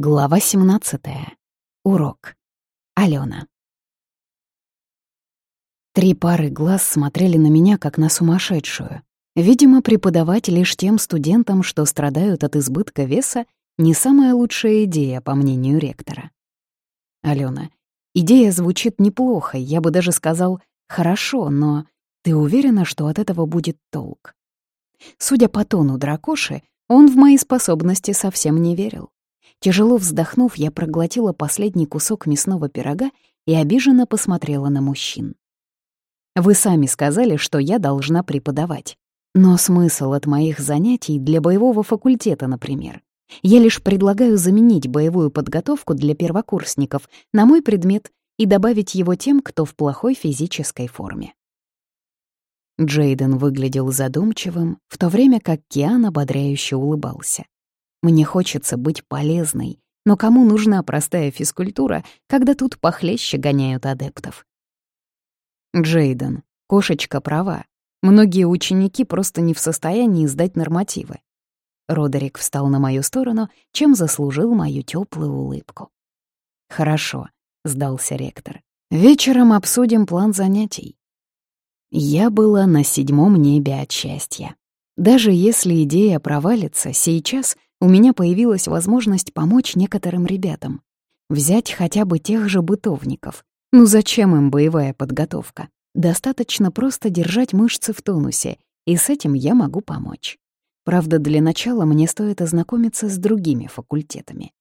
Глава 17. Урок. Алена. Три пары глаз смотрели на меня, как на сумасшедшую. Видимо, преподавать лишь тем студентам, что страдают от избытка веса, не самая лучшая идея, по мнению ректора. Алена, идея звучит неплохо, я бы даже сказал «хорошо», но ты уверена, что от этого будет толк? Судя по тону дракоши, он в мои способности совсем не верил. Тяжело вздохнув, я проглотила последний кусок мясного пирога и обиженно посмотрела на мужчин. «Вы сами сказали, что я должна преподавать. Но смысл от моих занятий для боевого факультета, например. Я лишь предлагаю заменить боевую подготовку для первокурсников на мой предмет и добавить его тем, кто в плохой физической форме». Джейден выглядел задумчивым, в то время как Киан ободряюще улыбался. Мне хочется быть полезной, но кому нужна простая физкультура, когда тут похлеще гоняют адептов? Джейден, кошечка права. Многие ученики просто не в состоянии сдать нормативы. Родерик встал на мою сторону, чем заслужил мою теплую улыбку. «Хорошо», — сдался ректор. «Вечером обсудим план занятий». Я была на седьмом небе от счастья. Даже если идея провалится, сейчас — у меня появилась возможность помочь некоторым ребятам. Взять хотя бы тех же бытовников. Ну зачем им боевая подготовка? Достаточно просто держать мышцы в тонусе, и с этим я могу помочь. Правда, для начала мне стоит ознакомиться с другими факультетами.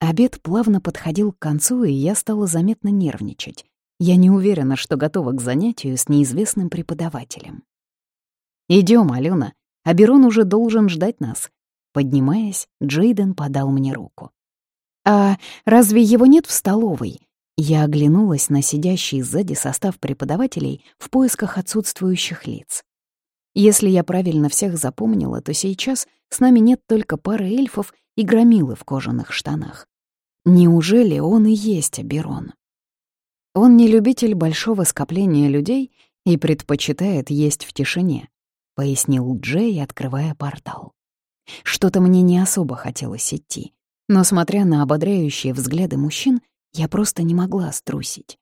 Обед плавно подходил к концу, и я стала заметно нервничать. Я не уверена, что готова к занятию с неизвестным преподавателем. Идем, Алена. Аберон уже должен ждать нас. Поднимаясь, Джейден подал мне руку. «А разве его нет в столовой?» Я оглянулась на сидящий сзади состав преподавателей в поисках отсутствующих лиц. Если я правильно всех запомнила, то сейчас с нами нет только пары эльфов и громилы в кожаных штанах. Неужели он и есть Аберон? Он не любитель большого скопления людей и предпочитает есть в тишине, — пояснил Джей, открывая портал. Что-то мне не особо хотелось идти, но, смотря на ободряющие взгляды мужчин, я просто не могла струсить.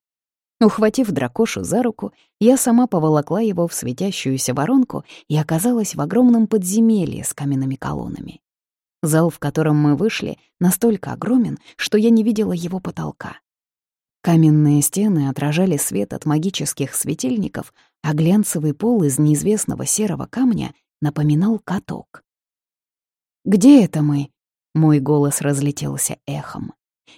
Ухватив дракошу за руку, я сама поволокла его в светящуюся воронку и оказалась в огромном подземелье с каменными колоннами. Зал, в котором мы вышли, настолько огромен, что я не видела его потолка. Каменные стены отражали свет от магических светильников, а глянцевый пол из неизвестного серого камня напоминал каток. «Где это мы?» Мой голос разлетелся эхом.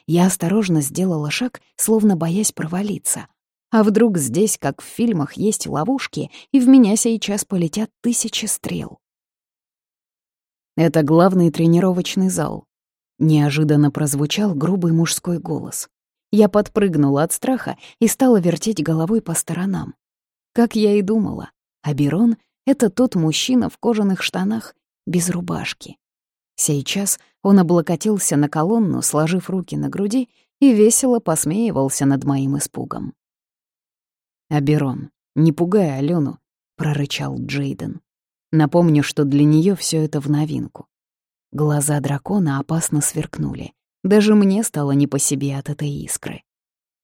Я осторожно сделала шаг, словно боясь провалиться. А вдруг здесь, как в фильмах, есть ловушки, и в меня сейчас полетят тысячи стрел? Это главный тренировочный зал. Неожиданно прозвучал грубый мужской голос. Я подпрыгнула от страха и стала вертеть головой по сторонам. Как я и думала, Аберон — это тот мужчина в кожаных штанах без рубашки. Сейчас он облокотился на колонну, сложив руки на груди, и весело посмеивался над моим испугом. «Аберон, не пугай Алену», — прорычал Джейден. «Напомню, что для нее все это в новинку». Глаза дракона опасно сверкнули. Даже мне стало не по себе от этой искры.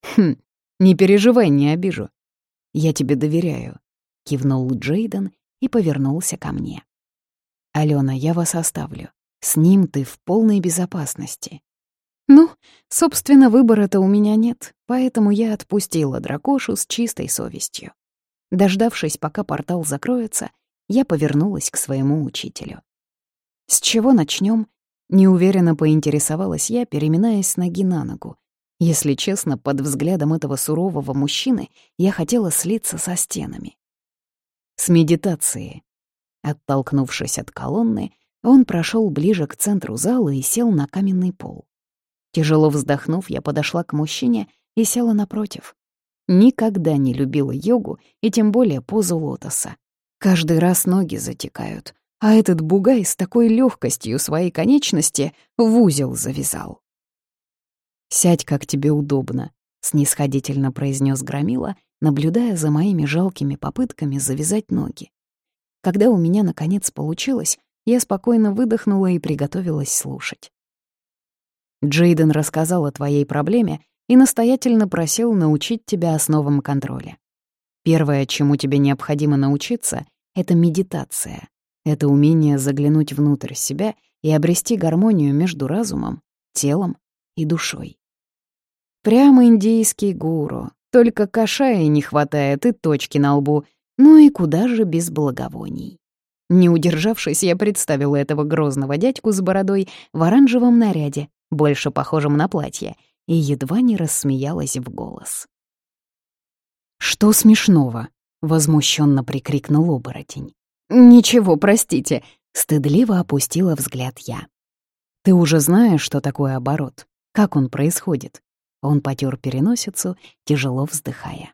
«Хм, не переживай, не обижу. Я тебе доверяю», — кивнул Джейден и повернулся ко мне. «Алена, я вас оставлю. С ним ты в полной безопасности. Ну, собственно, выбора-то у меня нет, поэтому я отпустила дракошу с чистой совестью. Дождавшись, пока портал закроется, я повернулась к своему учителю. «С чего начнем? Неуверенно поинтересовалась я, переминаясь ноги на ногу. Если честно, под взглядом этого сурового мужчины я хотела слиться со стенами. С медитации. Оттолкнувшись от колонны, он прошел ближе к центру зала и сел на каменный пол. Тяжело вздохнув, я подошла к мужчине и села напротив. Никогда не любила йогу и тем более позу лотоса. Каждый раз ноги затекают, а этот бугай с такой легкостью своей конечности в узел завязал. «Сядь, как тебе удобно», — снисходительно произнес Громила, наблюдая за моими жалкими попытками завязать ноги. Когда у меня наконец получилось, я спокойно выдохнула и приготовилась слушать. Джейден рассказал о твоей проблеме и настоятельно просил научить тебя основам контроля. Первое, чему тебе необходимо научиться, — это медитация. Это умение заглянуть внутрь себя и обрести гармонию между разумом, телом и душой. Прямо индийский гуру, только кашая не хватает и точки на лбу, ну и куда же без благовоний. Не удержавшись, я представила этого грозного дядьку с бородой в оранжевом наряде, больше похожем на платье, и едва не рассмеялась в голос. «Что смешного?» — возмущенно прикрикнул оборотень. «Ничего, простите», — стыдливо опустила взгляд я. «Ты уже знаешь, что такое оборот? Как он происходит?» Он потер переносицу, тяжело вздыхая.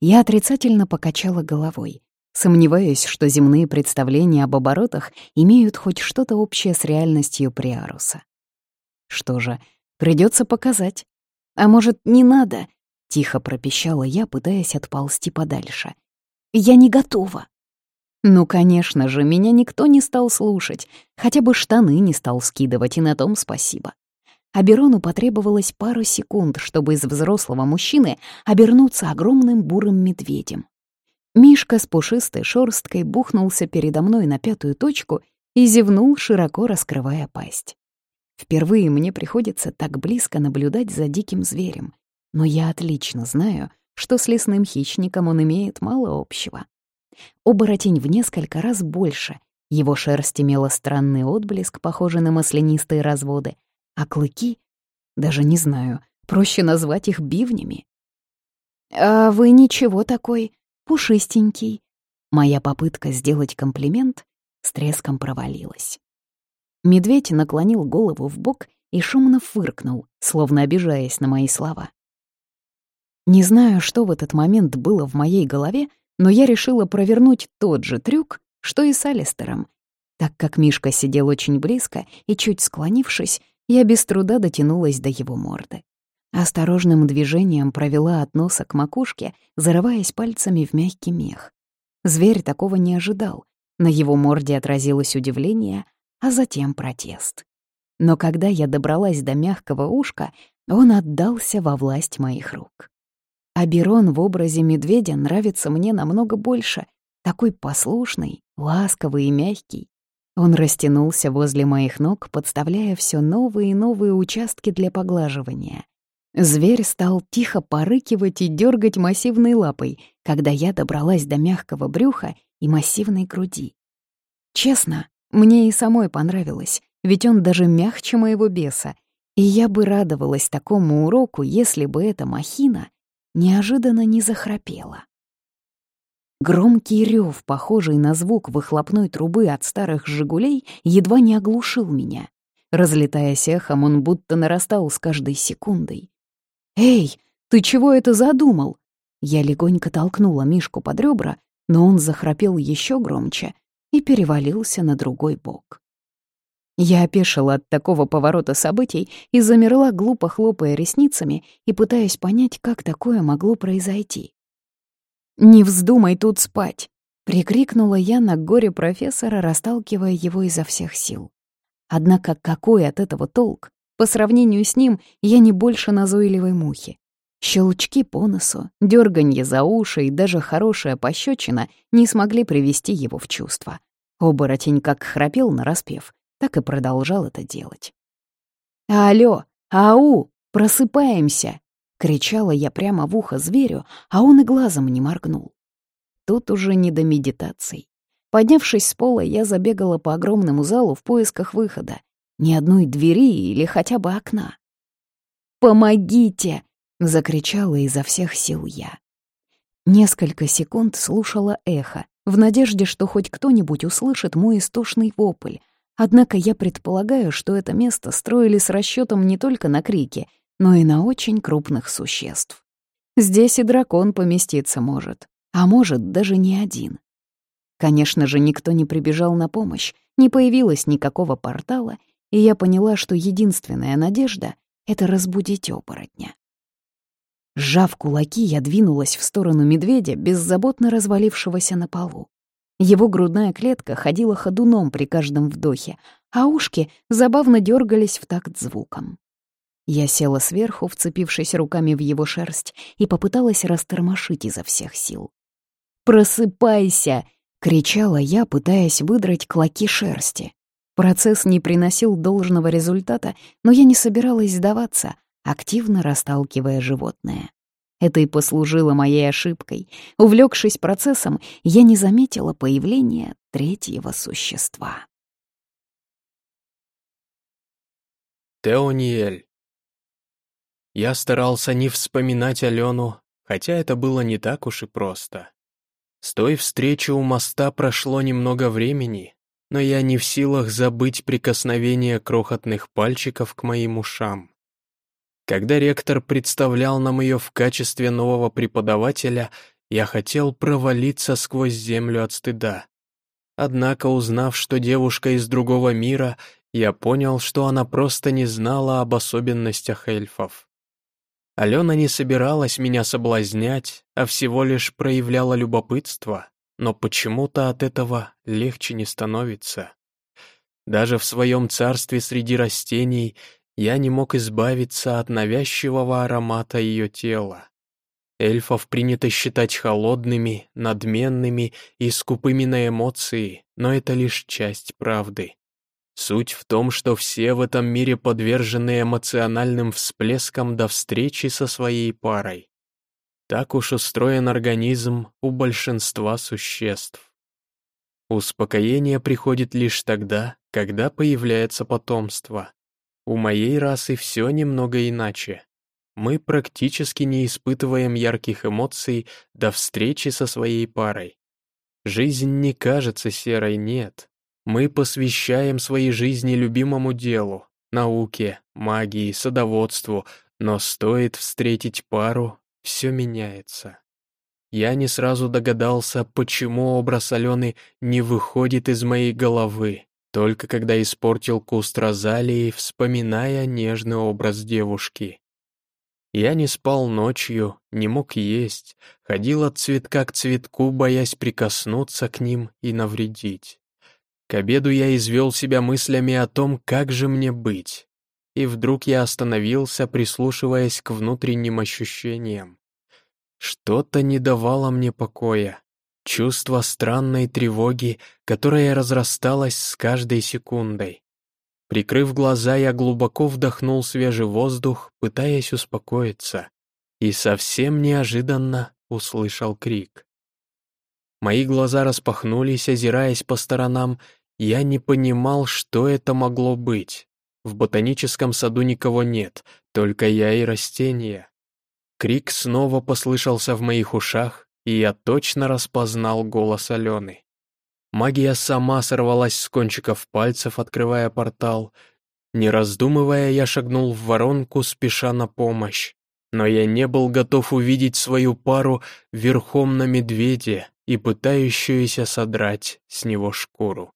Я отрицательно покачала головой, сомневаясь, что земные представления об оборотах имеют хоть что-то общее с реальностью Приаруса. Что же, придется показать. А может, не надо? — тихо пропищала я, пытаясь отползти подальше. «Я не готова». Ну, конечно же, меня никто не стал слушать, хотя бы штаны не стал скидывать, и на том спасибо. Аберону потребовалось пару секунд, чтобы из взрослого мужчины обернуться огромным бурым медведем. Мишка с пушистой шорсткой бухнулся передо мной на пятую точку и зевнул, широко раскрывая пасть. Впервые мне приходится так близко наблюдать за диким зверем, но я отлично знаю, что с лесным хищником он имеет мало общего. Оборотень в несколько раз больше, его шерсть имела странный отблеск, похожий на маслянистые разводы, а клыки, даже не знаю, проще назвать их бивнями. «А вы ничего такой, пушистенький». Моя попытка сделать комплимент с треском провалилась. Медведь наклонил голову в бок и шумно фыркнул, словно обижаясь на мои слова. Не знаю, что в этот момент было в моей голове, но я решила провернуть тот же трюк, что и с Алистером. Так как Мишка сидел очень близко и, чуть склонившись, я без труда дотянулась до его морды. Осторожным движением провела от носа к макушке, зарываясь пальцами в мягкий мех. Зверь такого не ожидал. На его морде отразилось удивление, а затем протест. Но когда я добралась до мягкого ушка, он отдался во власть моих рук. А Берон в образе медведя нравится мне намного больше. Такой послушный, ласковый и мягкий. Он растянулся возле моих ног, подставляя все новые и новые участки для поглаживания. Зверь стал тихо порыкивать и дергать массивной лапой, когда я добралась до мягкого брюха и массивной груди. Честно, мне и самой понравилось, ведь он даже мягче моего беса, и я бы радовалась такому уроку, если бы эта махина неожиданно не захрапела. Громкий рев, похожий на звук выхлопной трубы от старых «Жигулей», едва не оглушил меня. Разлетаясь эхом, он будто нарастал с каждой секундой. «Эй, ты чего это задумал?» Я легонько толкнула Мишку под ребра, но он захрапел еще громче и перевалился на другой бок. Я опешила от такого поворота событий и замерла, глупо хлопая ресницами и пытаясь понять, как такое могло произойти. «Не вздумай тут спать!» — прикрикнула я на горе профессора, расталкивая его изо всех сил. Однако какой от этого толк? По сравнению с ним я не больше назойливой мухи. Щелчки по носу, дерганье за уши и даже хорошая пощечина не смогли привести его в чувство. Оборотень как храпел нараспев, так и продолжал это делать. «Алло, ау, просыпаемся!» — кричала я прямо в ухо зверю, а он и глазом не моргнул. Тут уже не до медитаций. Поднявшись с пола, я забегала по огромному залу в поисках выхода. Ни одной двери или хотя бы окна. «Помогите!» — закричала изо всех сил я. Несколько секунд слушала эхо, в надежде, что хоть кто-нибудь услышит мой истошный вопль, Однако я предполагаю, что это место строили с расчетом не только на крики, но и на очень крупных существ. Здесь и дракон поместиться может, а может даже не один. Конечно же, никто не прибежал на помощь, не появилось никакого портала, и я поняла, что единственная надежда — это разбудить оборотня. Сжав кулаки, я двинулась в сторону медведя, беззаботно развалившегося на полу. Его грудная клетка ходила ходуном при каждом вдохе, а ушки забавно дергались в такт звуком. Я села сверху, вцепившись руками в его шерсть, и попыталась растормошить изо всех сил. «Просыпайся!» — кричала я, пытаясь выдрать клоки шерсти. Процесс не приносил должного результата, но я не собиралась сдаваться, активно расталкивая животное. Это и послужило моей ошибкой. Увлекшись процессом, я не заметила появления третьего существа. Теониэль я старался не вспоминать Алену, хотя это было не так уж и просто. С той встречи у моста прошло немного времени, но я не в силах забыть прикосновение крохотных пальчиков к моим ушам. Когда ректор представлял нам ее в качестве нового преподавателя, я хотел провалиться сквозь землю от стыда. Однако, узнав, что девушка из другого мира, я понял, что она просто не знала об особенностях эльфов. Алена не собиралась меня соблазнять, а всего лишь проявляла любопытство, но почему-то от этого легче не становится. Даже в своем царстве среди растений я не мог избавиться от навязчивого аромата ее тела. Эльфов принято считать холодными, надменными и скупыми на эмоции, но это лишь часть правды. Суть в том, что все в этом мире подвержены эмоциональным всплескам до встречи со своей парой. Так уж устроен организм у большинства существ. Успокоение приходит лишь тогда, когда появляется потомство. У моей расы все немного иначе. Мы практически не испытываем ярких эмоций до встречи со своей парой. Жизнь не кажется серой, нет. Мы посвящаем своей жизни любимому делу, науке, магии, садоводству, но стоит встретить пару, все меняется. Я не сразу догадался, почему образ Алены не выходит из моей головы, только когда испортил куст розалии, вспоминая нежный образ девушки. Я не спал ночью, не мог есть, ходил от цветка к цветку, боясь прикоснуться к ним и навредить. К обеду я извел себя мыслями о том, как же мне быть. И вдруг я остановился, прислушиваясь к внутренним ощущениям. Что-то не давало мне покоя. Чувство странной тревоги, которое разрасталось с каждой секундой. Прикрыв глаза, я глубоко вдохнул свежий воздух, пытаясь успокоиться. И совсем неожиданно услышал крик. Мои глаза распахнулись, озираясь по сторонам, я не понимал, что это могло быть. В ботаническом саду никого нет, только я и растения. Крик снова послышался в моих ушах, и я точно распознал голос Алены. Магия сама сорвалась с кончиков пальцев, открывая портал. Не раздумывая, я шагнул в воронку, спеша на помощь. Но я не был готов увидеть свою пару верхом на медведе и пытающуюся содрать с него шкуру.